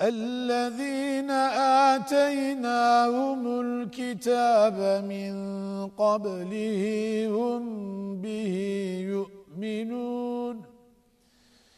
الذين آتيناهم الكتاب من قبله هم به يؤمنون.